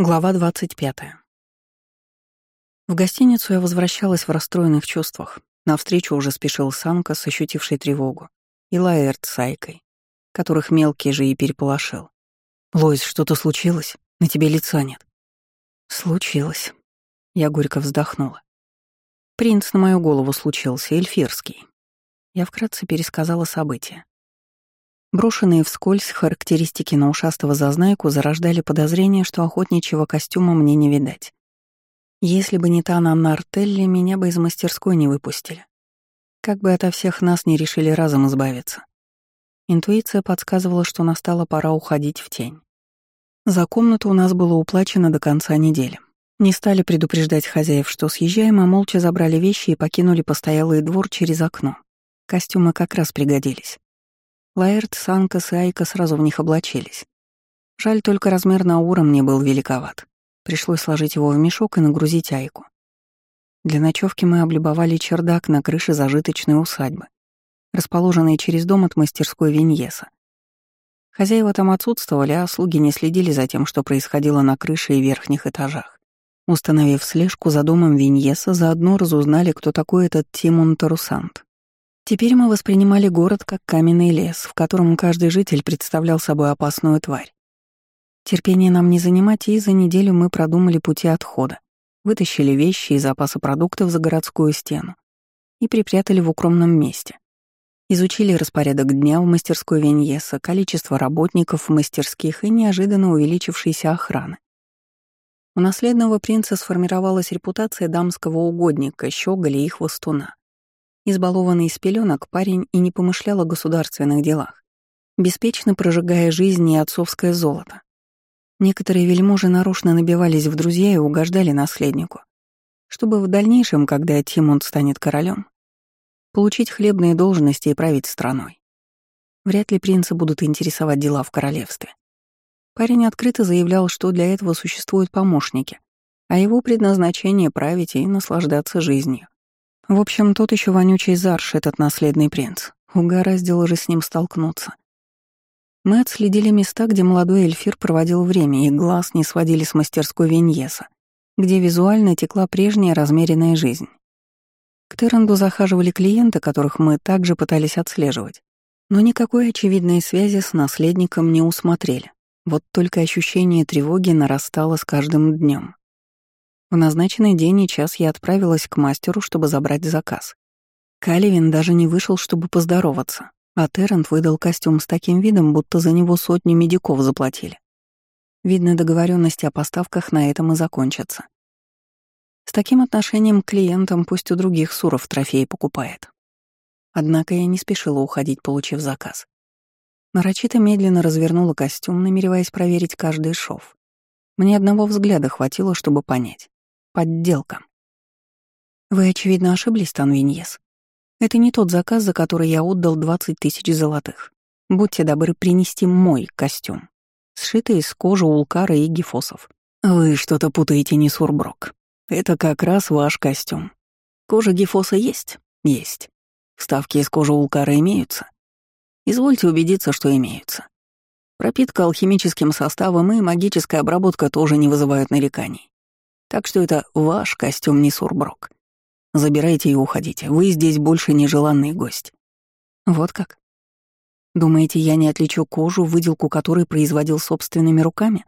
Глава 25. В гостиницу я возвращалась в расстроенных чувствах. Навстречу уже спешил Санка, ощутивший тревогу, и Лаэрт с Айкой, которых мелкий же и переполошил. «Лоис, что-то случилось? На тебе лица нет». «Случилось». Я горько вздохнула. Принц на мою голову случился, эльфирский. Я вкратце пересказала события. Брошенные вскользь характеристики на ушастого зазнайку зарождали подозрение, что охотничьего костюма мне не видать. Если бы не та Анна Артелли, меня бы из мастерской не выпустили. Как бы ото всех нас не решили разом избавиться. Интуиция подсказывала, что настала пора уходить в тень. За комнату у нас было уплачено до конца недели. Не стали предупреждать хозяев, что съезжаем, а молча забрали вещи и покинули постоялый двор через окно. Костюмы как раз пригодились. Лаэрт, Санкас и Айка сразу в них облачились. Жаль, только размер Наура мне был великоват. Пришлось сложить его в мешок и нагрузить Айку. Для ночевки мы облюбовали чердак на крыше зажиточной усадьбы, расположенной через дом от мастерской Виньеса. Хозяева там отсутствовали, а слуги не следили за тем, что происходило на крыше и верхних этажах. Установив слежку за домом Виньеса, заодно разузнали, кто такой этот Тимон Тарусант. Теперь мы воспринимали город как каменный лес, в котором каждый житель представлял собой опасную тварь. Терпение нам не занимать, и за неделю мы продумали пути отхода, вытащили вещи и запасы продуктов за городскую стену и припрятали в укромном месте. Изучили распорядок дня в мастерской Веньеса, количество работников в мастерских и неожиданно увеличившейся охраны. У наследного принца сформировалась репутация дамского угодника, щеголя и хвостуна. Избалованный из пеленок, парень и не помышлял о государственных делах, беспечно прожигая жизнь и отцовское золото. Некоторые вельможи нарочно набивались в друзья и угождали наследнику, чтобы в дальнейшем, когда Тимон станет королем, получить хлебные должности и править страной. Вряд ли принца будут интересовать дела в королевстве. Парень открыто заявлял, что для этого существуют помощники, а его предназначение — править и наслаждаться жизнью. В общем, тот еще вонючий Зарш, этот наследный принц. Угораздило же с ним столкнуться. Мы отследили места, где молодой эльфир проводил время, и глаз не сводили с мастерской Веньеса, где визуально текла прежняя размеренная жизнь. К Терранду захаживали клиенты, которых мы также пытались отслеживать, но никакой очевидной связи с наследником не усмотрели. Вот только ощущение тревоги нарастало с каждым днем. В назначенный день и час я отправилась к мастеру, чтобы забрать заказ. Каливин даже не вышел, чтобы поздороваться, а Террент выдал костюм с таким видом, будто за него сотню медиков заплатили. Видно, договоренности о поставках на этом и закончатся. С таким отношением к клиентам пусть у других суров трофеи покупает. Однако я не спешила уходить, получив заказ. Нарочито медленно развернула костюм, намереваясь проверить каждый шов. Мне одного взгляда хватило, чтобы понять. Подделка. Вы, очевидно, ошиблись, Танвиньес. Это не тот заказ, за который я отдал 20 тысяч золотых. Будьте добры принести мой костюм, сшитый из кожи улкара и гифосов. Вы что-то путаете, не сурброк. Это как раз ваш костюм. Кожа гифоса есть? Есть. Вставки из кожи улкара имеются? Извольте убедиться, что имеются. Пропитка алхимическим составом и магическая обработка тоже не вызывают нареканий. Так что это ваш костюм, не сурброк. Забирайте и уходите. Вы здесь больше нежеланный гость. Вот как? Думаете, я не отличу кожу, выделку которой производил собственными руками?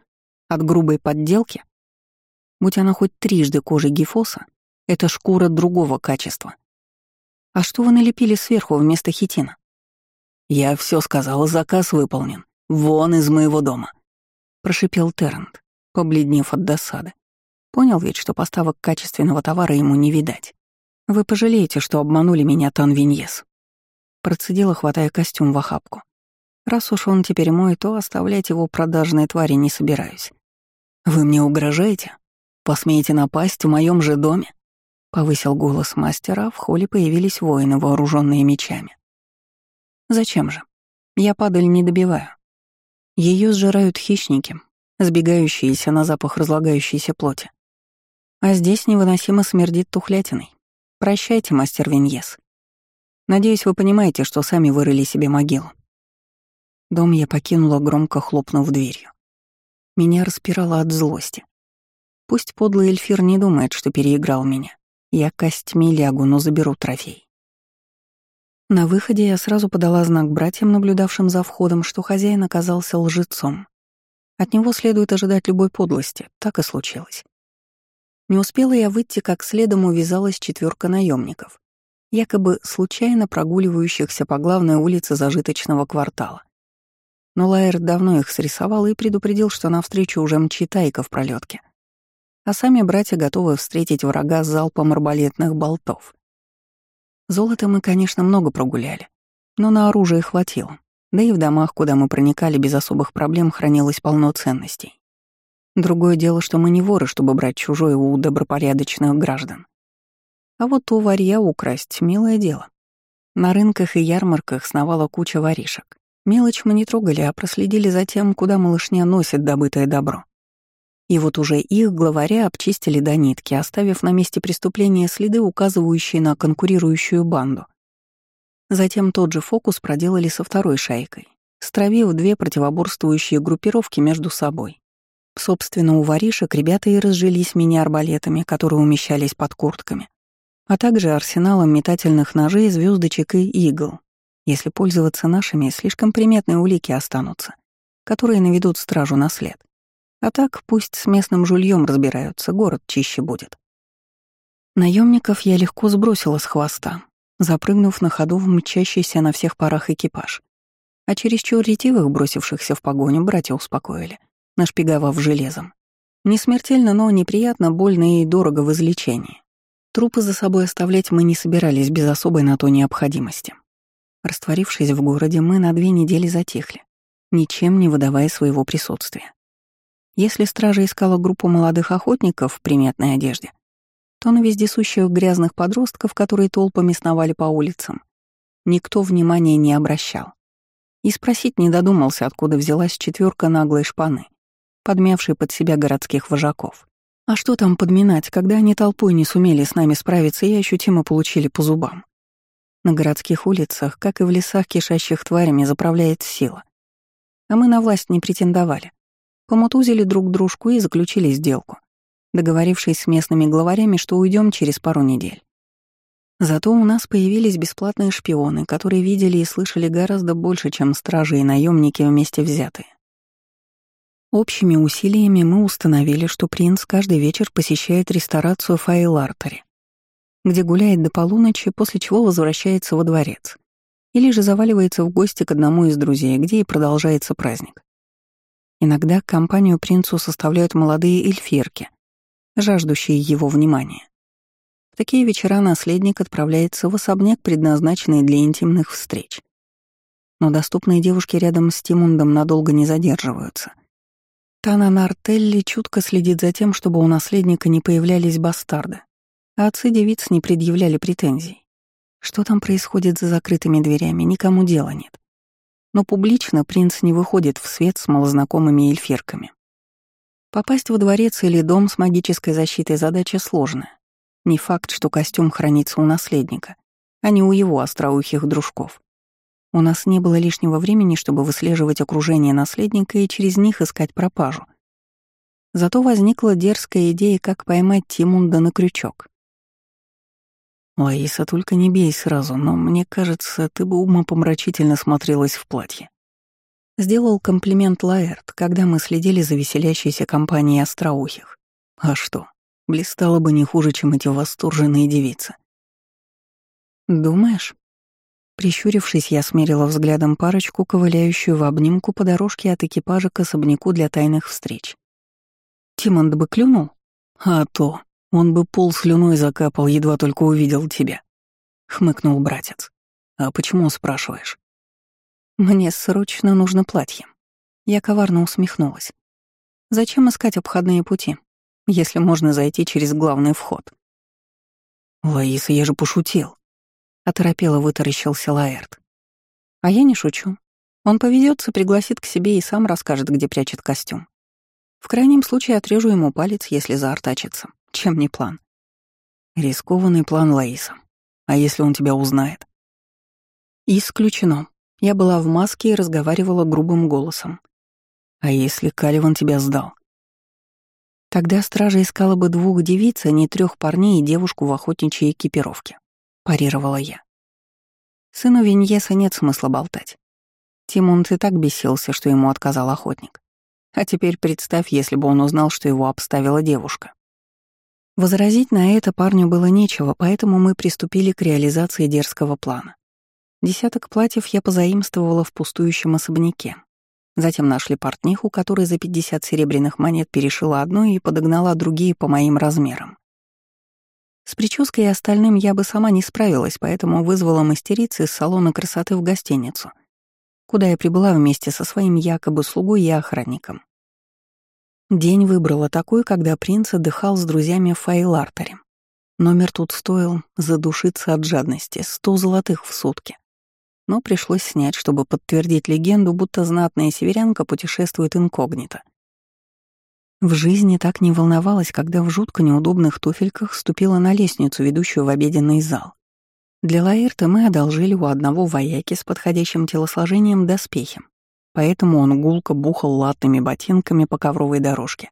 От грубой подделки? Будь она хоть трижды кожи гифоса, это шкура другого качества. А что вы налепили сверху вместо хитина? Я все сказал, заказ выполнен. Вон из моего дома. Прошипел Террент, побледнев от досады. Понял ведь, что поставок качественного товара ему не видать. Вы пожалеете, что обманули меня, Танвиньес. Процедила, хватая костюм в охапку. Раз уж он теперь мой, то оставлять его продажной твари не собираюсь. Вы мне угрожаете? Посмеете напасть в моем же доме? Повысил голос мастера, в холле появились воины, вооруженные мечами. Зачем же? Я падаль не добиваю. Ее сжирают хищники, сбегающиеся на запах разлагающейся плоти. А здесь невыносимо смердит тухлятиной. Прощайте, мастер Виньес. Надеюсь, вы понимаете, что сами вырыли себе могилу. Дом я покинула, громко хлопнув дверью. Меня распирало от злости. Пусть подлый эльфир не думает, что переиграл меня. Я костьми лягу, но заберу трофей. На выходе я сразу подала знак братьям, наблюдавшим за входом, что хозяин оказался лжецом. От него следует ожидать любой подлости, так и случилось. Не успела я выйти, как следом увязалась четверка наемников, якобы случайно прогуливающихся по главной улице зажиточного квартала. Но Лайер давно их срисовал и предупредил, что навстречу уже мчит Айка в пролетке. А сами братья готовы встретить врага с залпом арбалетных болтов. Золота мы, конечно, много прогуляли, но на оружие хватило. Да и в домах, куда мы проникали без особых проблем, хранилось полно ценностей. Другое дело, что мы не воры, чтобы брать чужое у добропорядочных граждан. А вот у варья украсть — милое дело. На рынках и ярмарках сновала куча воришек. Мелочь мы не трогали, а проследили за тем, куда малышня носит добытое добро. И вот уже их главаря обчистили до нитки, оставив на месте преступления следы, указывающие на конкурирующую банду. Затем тот же фокус проделали со второй шайкой, стравив две противоборствующие группировки между собой. Собственно, у воришек ребята и разжились мини-арбалетами, которые умещались под куртками, а также арсеналом метательных ножей, звездочек и игл. Если пользоваться нашими, слишком приметные улики останутся, которые наведут стражу на след. А так пусть с местным жульем разбираются, город чище будет. Наемников я легко сбросила с хвоста, запрыгнув на ходу в мчащийся на всех парах экипаж. А чересчур ретивых, бросившихся в погоню, братья успокоили, нашпиговав железом. Не смертельно, но неприятно, больно и дорого в излечении. Трупы за собой оставлять мы не собирались без особой на то необходимости. Растворившись в городе, мы на две недели затихли, ничем не выдавая своего присутствия. Если стража искала группу молодых охотников в приметной одежде, то на вездесущих грязных подростков, которые толпами сновали по улицам, никто внимания не обращал. И спросить не додумался, откуда взялась четверка наглой шпаны, подмявшей под себя городских вожаков. А что там подминать, когда они толпой не сумели с нами справиться и ощутимо получили по зубам? На городских улицах, как и в лесах, кишащих тварями, заправляет сила. А мы на власть не претендовали помутузили друг дружку и заключили сделку, договорившись с местными главарями, что уйдем через пару недель. Зато у нас появились бесплатные шпионы, которые видели и слышали гораздо больше, чем стражи и наемники вместе взятые. Общими усилиями мы установили, что принц каждый вечер посещает ресторацию Файлартери, где гуляет до полуночи, после чего возвращается во дворец. Или же заваливается в гости к одному из друзей, где и продолжается праздник. Иногда компанию принцу составляют молодые эльфирки, жаждущие его внимания. В такие вечера наследник отправляется в особняк, предназначенный для интимных встреч. Но доступные девушки рядом с Тимундом надолго не задерживаются. Тана Нартелли чутко следит за тем, чтобы у наследника не появлялись бастарды, а отцы девиц не предъявляли претензий. Что там происходит за закрытыми дверями, никому дела нет но публично принц не выходит в свет с малознакомыми эльфирками. Попасть во дворец или дом с магической защитой задача сложная. Не факт, что костюм хранится у наследника, а не у его остроухих дружков. У нас не было лишнего времени, чтобы выслеживать окружение наследника и через них искать пропажу. Зато возникла дерзкая идея, как поймать Тимунда на крючок. «Лаиса, только не бей сразу, но мне кажется, ты бы умопомрачительно смотрелась в платье». Сделал комплимент Лаэрт, когда мы следили за веселящейся компанией остроухих. А что, блистало бы не хуже, чем эти восторженные девицы. «Думаешь?» Прищурившись, я смерила взглядом парочку, ковыляющую в обнимку по дорожке от экипажа к особняку для тайных встреч. Тимонд бы клюнул? А то. Он бы пол слюной закапал, едва только увидел тебя», — хмыкнул братец. «А почему спрашиваешь?» «Мне срочно нужно платье». Я коварно усмехнулась. «Зачем искать обходные пути, если можно зайти через главный вход?» «Лаиса, я же пошутил», — оторопело вытаращился Лаэрт. «А я не шучу. Он поведется, пригласит к себе и сам расскажет, где прячет костюм. В крайнем случае отрежу ему палец, если заортачится. Чем не план? Рискованный план Лаиса. А если он тебя узнает? Исключено. Я была в маске и разговаривала грубым голосом. А если Каливан тебя сдал? Тогда стража искала бы двух девиц, а не трех парней и девушку в охотничьей экипировке. Парировала я. Сыну Виньеса нет смысла болтать. Тимон и так бесился, что ему отказал охотник. А теперь представь, если бы он узнал, что его обставила девушка. Возразить на это парню было нечего, поэтому мы приступили к реализации дерзкого плана. Десяток платьев я позаимствовала в пустующем особняке. Затем нашли портниху, которая за 50 серебряных монет перешила одну и подогнала другие по моим размерам. С прической и остальным я бы сама не справилась, поэтому вызвала мастерицы из салона красоты в гостиницу, куда я прибыла вместе со своим якобы слугой и охранником. День выбрала такой, когда принц отдыхал с друзьями в Фейлартере. Номер тут стоил задушиться от жадности, сто золотых в сутки. Но пришлось снять, чтобы подтвердить легенду, будто знатная северянка путешествует инкогнито. В жизни так не волновалась, когда в жутко неудобных туфельках ступила на лестницу, ведущую в обеденный зал. Для Лаэрта мы одолжили у одного вояки с подходящим телосложением доспехи, поэтому он гулко бухал латными ботинками по ковровой дорожке,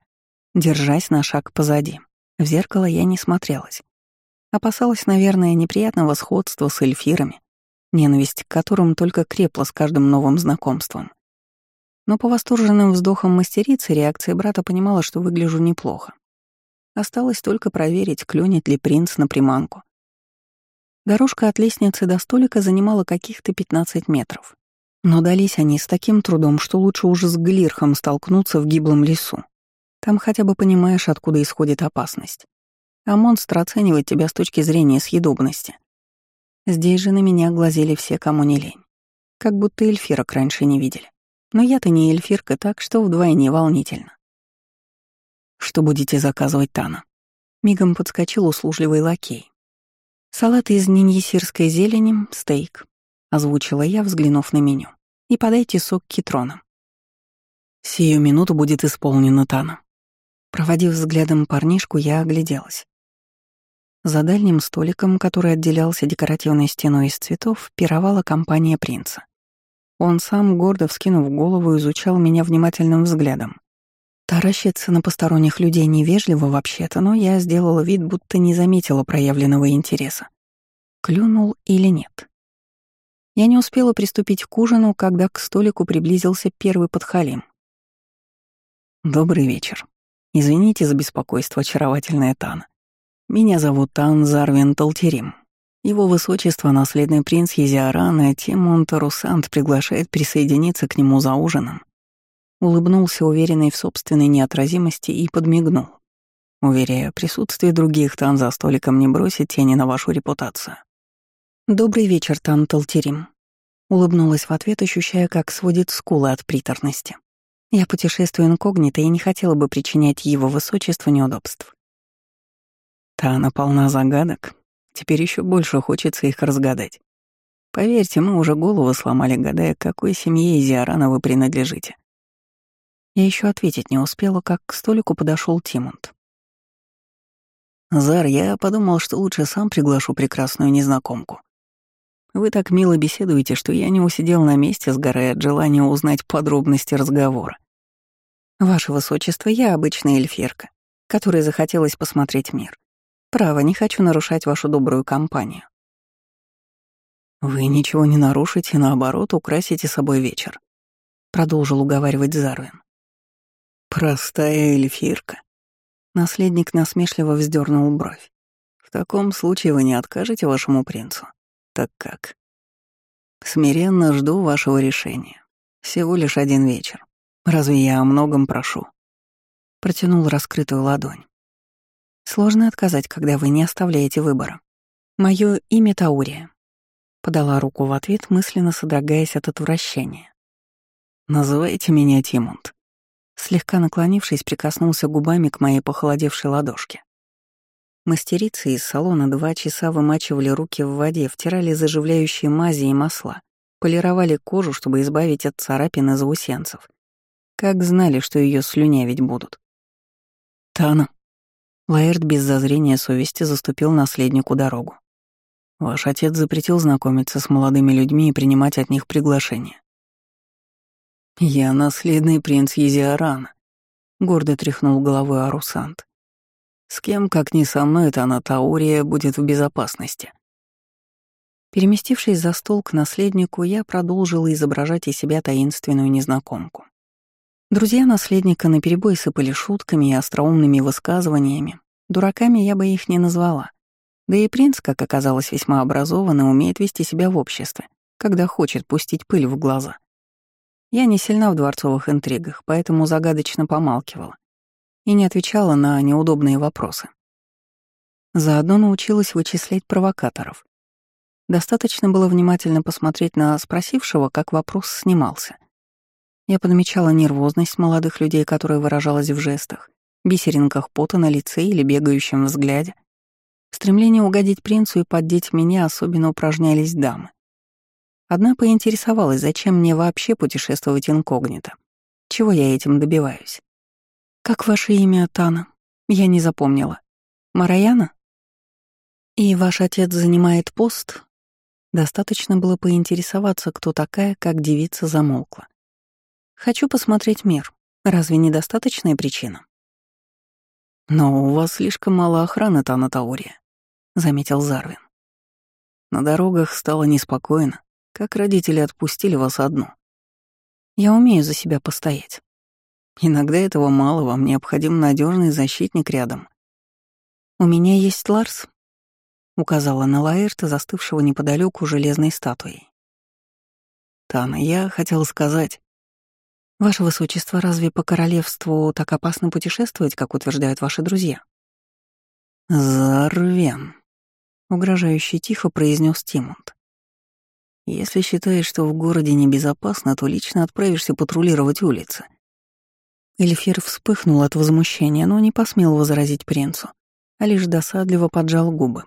держась на шаг позади. В зеркало я не смотрелась. Опасалась, наверное, неприятного сходства с эльфирами, ненависть к которым только крепла с каждым новым знакомством. Но по восторженным вздохам мастерицы реакции брата понимала, что выгляжу неплохо. Осталось только проверить, клюнет ли принц на приманку. Дорожка от лестницы до столика занимала каких-то 15 метров. Но дались они с таким трудом, что лучше уже с Глирхом столкнуться в гиблом лесу. Там хотя бы понимаешь, откуда исходит опасность. А монстр оценивает тебя с точки зрения съедобности. Здесь же на меня глазели все, кому не лень. Как будто эльфирок раньше не видели. Но я-то не эльфирка, так что вдвойне волнительно. «Что будете заказывать, Тана?» Мигом подскочил услужливый лакей. «Салат из ниньесирской зелени, стейк», — озвучила я, взглянув на меню. «И подайте сок китрона». «Сию минуту будет исполнено, Тана». Проводив взглядом парнишку, я огляделась. За дальним столиком, который отделялся декоративной стеной из цветов, пировала компания принца. Он сам, гордо вскинув голову, изучал меня внимательным взглядом. Таращиться на посторонних людей невежливо вообще-то, но я сделала вид, будто не заметила проявленного интереса. Клюнул или нет. Я не успела приступить к ужину, когда к столику приблизился первый подхалим. «Добрый вечер. Извините за беспокойство, очаровательная Тана. Меня зовут Тан Зарвин Талтерим. Его высочество, наследный принц Езиарана Тимон Тарусант, приглашает присоединиться к нему за ужином». Улыбнулся, уверенный в собственной неотразимости, и подмигнул. Уверяю, присутствие других Тан за столиком не бросит тени на вашу репутацию. «Добрый вечер, Тан Талтерим», — улыбнулась в ответ, ощущая, как сводит скулы от приторности. «Я путешествую инкогнито и не хотела бы причинять его высочеству неудобств». Тана полна загадок. Теперь еще больше хочется их разгадать. Поверьте, мы уже голову сломали, гадая, какой семье Изиарана вы принадлежите. Я еще ответить не успела, как к столику подошел Тимонт. «Зар, я подумал, что лучше сам приглашу прекрасную незнакомку. Вы так мило беседуете, что я не усидел на месте, сгорая от желания узнать подробности разговора. Ваше Высочество, я обычная эльферка, которой захотелось посмотреть мир. Право, не хочу нарушать вашу добрую компанию. Вы ничего не нарушите, наоборот, украсите собой вечер. Продолжил уговаривать Зарвин. Простая эльфирка. Наследник насмешливо вздернул бровь. В таком случае вы не откажете вашему принцу. Так как? Смиренно жду вашего решения. Всего лишь один вечер. Разве я о многом прошу? Протянул раскрытую ладонь. Сложно отказать, когда вы не оставляете выбора. Мое имя Таурия. Подала руку в ответ, мысленно содрогаясь от отвращения. «Называйте меня Тимунд». Слегка наклонившись, прикоснулся губами к моей похолодевшей ладошке. Мастерицы из салона два часа вымачивали руки в воде, втирали заживляющие мази и масла, полировали кожу, чтобы избавить от царапин и заусенцев. Как знали, что ее слюнявить будут. «Тана». Лаэрт без зазрения совести заступил наследнику дорогу. «Ваш отец запретил знакомиться с молодыми людьми и принимать от них приглашения». «Я наследный принц Езиарана», — гордо тряхнул головой Арусант. «С кем, как ни со мной, эта Анатаурия будет в безопасности». Переместившись за стол к наследнику, я продолжила изображать из себя таинственную незнакомку. Друзья наследника наперебой сыпали шутками и остроумными высказываниями. Дураками я бы их не назвала. Да и принц, как оказалось, весьма образован и умеет вести себя в обществе, когда хочет пустить пыль в глаза. Я не сильна в дворцовых интригах, поэтому загадочно помалкивала и не отвечала на неудобные вопросы. Заодно научилась вычислять провокаторов. Достаточно было внимательно посмотреть на спросившего, как вопрос снимался. Я подмечала нервозность молодых людей, которая выражалась в жестах, бисеринках пота на лице или бегающем взгляде. В стремлении угодить принцу и поддеть меня особенно упражнялись дамы. Одна поинтересовалась, зачем мне вообще путешествовать инкогнито. Чего я этим добиваюсь? «Как ваше имя, Тана?» Я не запомнила. «Мараяна?» «И ваш отец занимает пост?» Достаточно было поинтересоваться, кто такая, как девица замолкла. «Хочу посмотреть мир. Разве недостаточная причина?» «Но у вас слишком мало охраны, Тана Таурия», — заметил Зарвин. «На дорогах стало неспокойно. Как родители отпустили вас одну? Я умею за себя постоять. Иногда этого мало, вам необходим надежный защитник рядом. У меня есть Ларс, указала на Лаэрта, застывшего неподалеку железной статуей. Тана, я хотел сказать... Ваше Высочество, разве по королевству так опасно путешествовать, как утверждают ваши друзья? Зарвен, угрожающе тихо произнес Тимонт. Если считаешь, что в городе небезопасно, то лично отправишься патрулировать улицы. Эльфир вспыхнул от возмущения, но не посмел возразить принцу, а лишь досадливо поджал губы.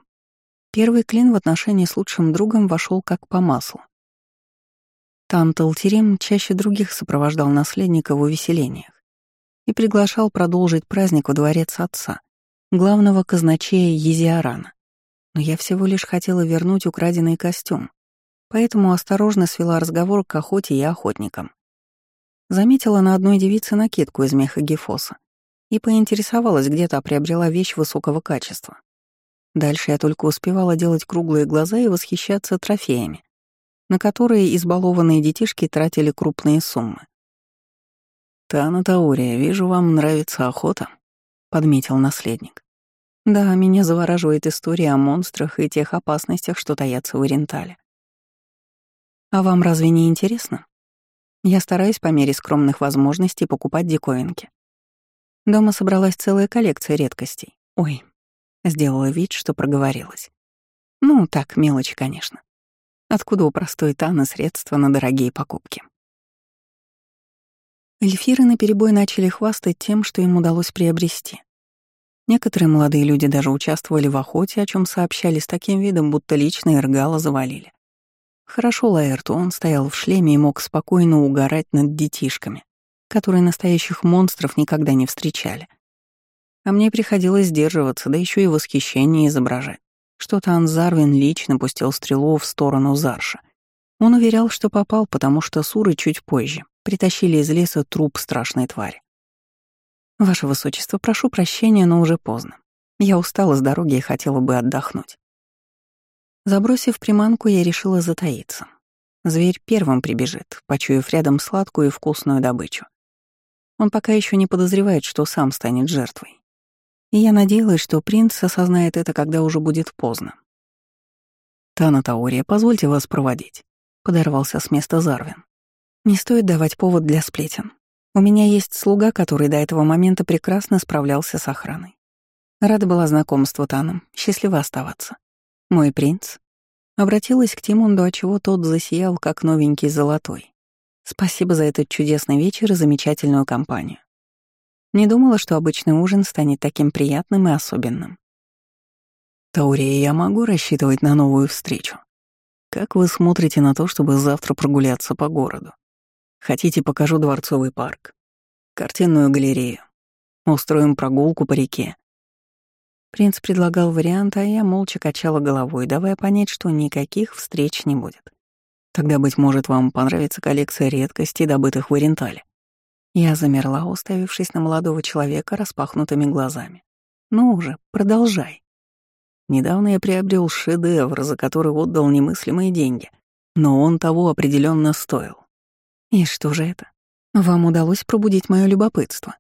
Первый клин в отношении с лучшим другом вошел как по маслу. Танталтерим чаще других сопровождал наследника в увеселениях и приглашал продолжить праздник во дворец отца, главного казначея Езиарана. Но я всего лишь хотела вернуть украденный костюм, поэтому осторожно свела разговор к охоте и охотникам. Заметила на одной девице накидку из меха гефоса и поинтересовалась, где-то приобрела вещь высокого качества. Дальше я только успевала делать круглые глаза и восхищаться трофеями, на которые избалованные детишки тратили крупные суммы. «Тана Таурия, вижу, вам нравится охота», — подметил наследник. «Да, меня завораживает история о монстрах и тех опасностях, что таятся в Орентале. А вам разве не интересно? Я стараюсь по мере скромных возможностей покупать диковинки. Дома собралась целая коллекция редкостей. Ой, сделала вид, что проговорилась. Ну, так, мелочи, конечно. Откуда у простой Таны средства на дорогие покупки? Эльфиры наперебой начали хвастать тем, что им удалось приобрести. Некоторые молодые люди даже участвовали в охоте, о чем сообщали с таким видом, будто лично Иргала завалили. Хорошо Лаэрту, он стоял в шлеме и мог спокойно угорать над детишками, которые настоящих монстров никогда не встречали. А мне приходилось сдерживаться, да еще и восхищение изображать. Что-то Анзарвин лично пустил стрелу в сторону Зарша. Он уверял, что попал, потому что суры чуть позже притащили из леса труп страшной твари. «Ваше Высочество, прошу прощения, но уже поздно. Я устала с дороги и хотела бы отдохнуть». Забросив приманку, я решила затаиться. Зверь первым прибежит, почуяв рядом сладкую и вкусную добычу. Он пока еще не подозревает, что сам станет жертвой. И я надеялась, что принц осознает это, когда уже будет поздно. «Тана Таурия, позвольте вас проводить», — подорвался с места Зарвин. «Не стоит давать повод для сплетен. У меня есть слуга, который до этого момента прекрасно справлялся с охраной. Рада была знакомству Таном, счастливо оставаться. «Мой принц?» Обратилась к Тимунду, отчего тот засиял, как новенький золотой. «Спасибо за этот чудесный вечер и замечательную компанию. Не думала, что обычный ужин станет таким приятным и особенным. Таурия, я могу рассчитывать на новую встречу? Как вы смотрите на то, чтобы завтра прогуляться по городу? Хотите, покажу дворцовый парк, картинную галерею, устроим прогулку по реке, Принц предлагал варианты, а я молча качала головой, давая понять, что никаких встреч не будет. Тогда, быть может, вам понравится коллекция редкостей, добытых в Орентале. Я замерла, уставившись на молодого человека распахнутыми глазами. «Ну уже, продолжай». Недавно я приобрел шедевр, за который отдал немыслимые деньги, но он того определенно стоил. И что же это? Вам удалось пробудить мое любопытство.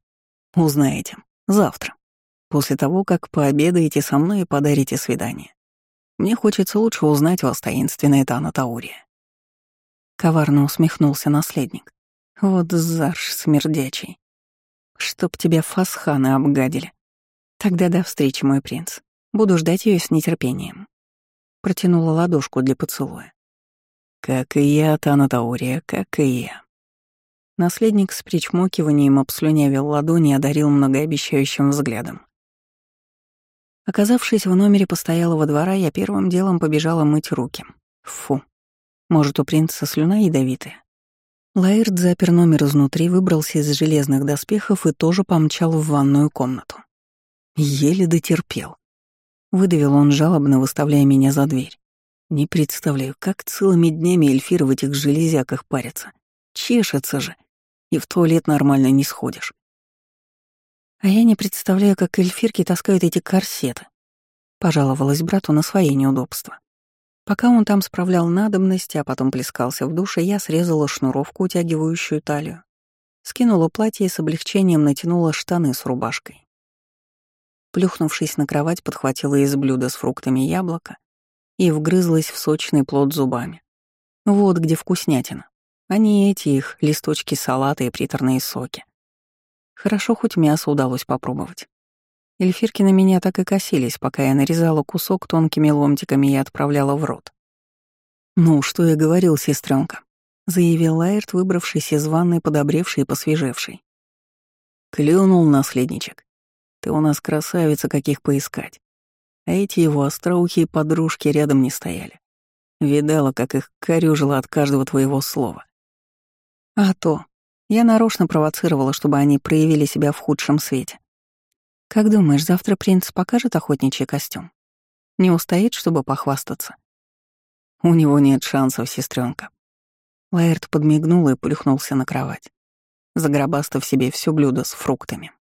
Узнаете. Завтра. После того, как пообедаете со мной и подарите свидание. Мне хочется лучше узнать вас, таинственная Тана Таурия. Коварно усмехнулся наследник. Вот зарж смердячий. Чтоб тебя фасханы обгадили. Тогда до встречи, мой принц. Буду ждать ее с нетерпением. Протянула ладошку для поцелуя. Как и я, Танатаурия, как и я. Наследник с причмокиванием обслюнявил ладони и одарил многообещающим взглядом. Оказавшись в номере постоялого двора, я первым делом побежала мыть руки. Фу. Может, у принца слюна ядовитая? Лаэрт запер номер изнутри, выбрался из железных доспехов и тоже помчал в ванную комнату. Еле дотерпел. Выдавил он жалобно, выставляя меня за дверь. Не представляю, как целыми днями эльфиры в этих железяках парятся. Чешется же. И в туалет нормально не сходишь. А я не представляю, как эльфирки таскают эти корсеты. Пожаловалась брату на свои неудобства. Пока он там справлял надобности, а потом плескался в душе, я срезала шнуровку, утягивающую талию. Скинула платье и с облегчением натянула штаны с рубашкой. Плюхнувшись на кровать, подхватила из блюда с фруктами яблоко и вгрызлась в сочный плод зубами. Вот где вкуснятина, а не эти их листочки салата и приторные соки. Хорошо, хоть мясо удалось попробовать. Эльфирки на меня так и косились, пока я нарезала кусок тонкими ломтиками и отправляла в рот. «Ну, что я говорил, сестренка, заявил Лайерт, выбравшись из ванной, подобревший и посвежевший. Клюнул наследничек. Ты у нас красавица, каких поискать. А эти его остроухие подружки рядом не стояли. Видала, как их корюжило от каждого твоего слова. А то. Я нарочно провоцировала, чтобы они проявили себя в худшем свете. Как думаешь, завтра принц покажет охотничий костюм? Не устоит, чтобы похвастаться? У него нет шансов, сестренка. Лаэрт подмигнул и плюхнулся на кровать, загробастав себе все блюдо с фруктами.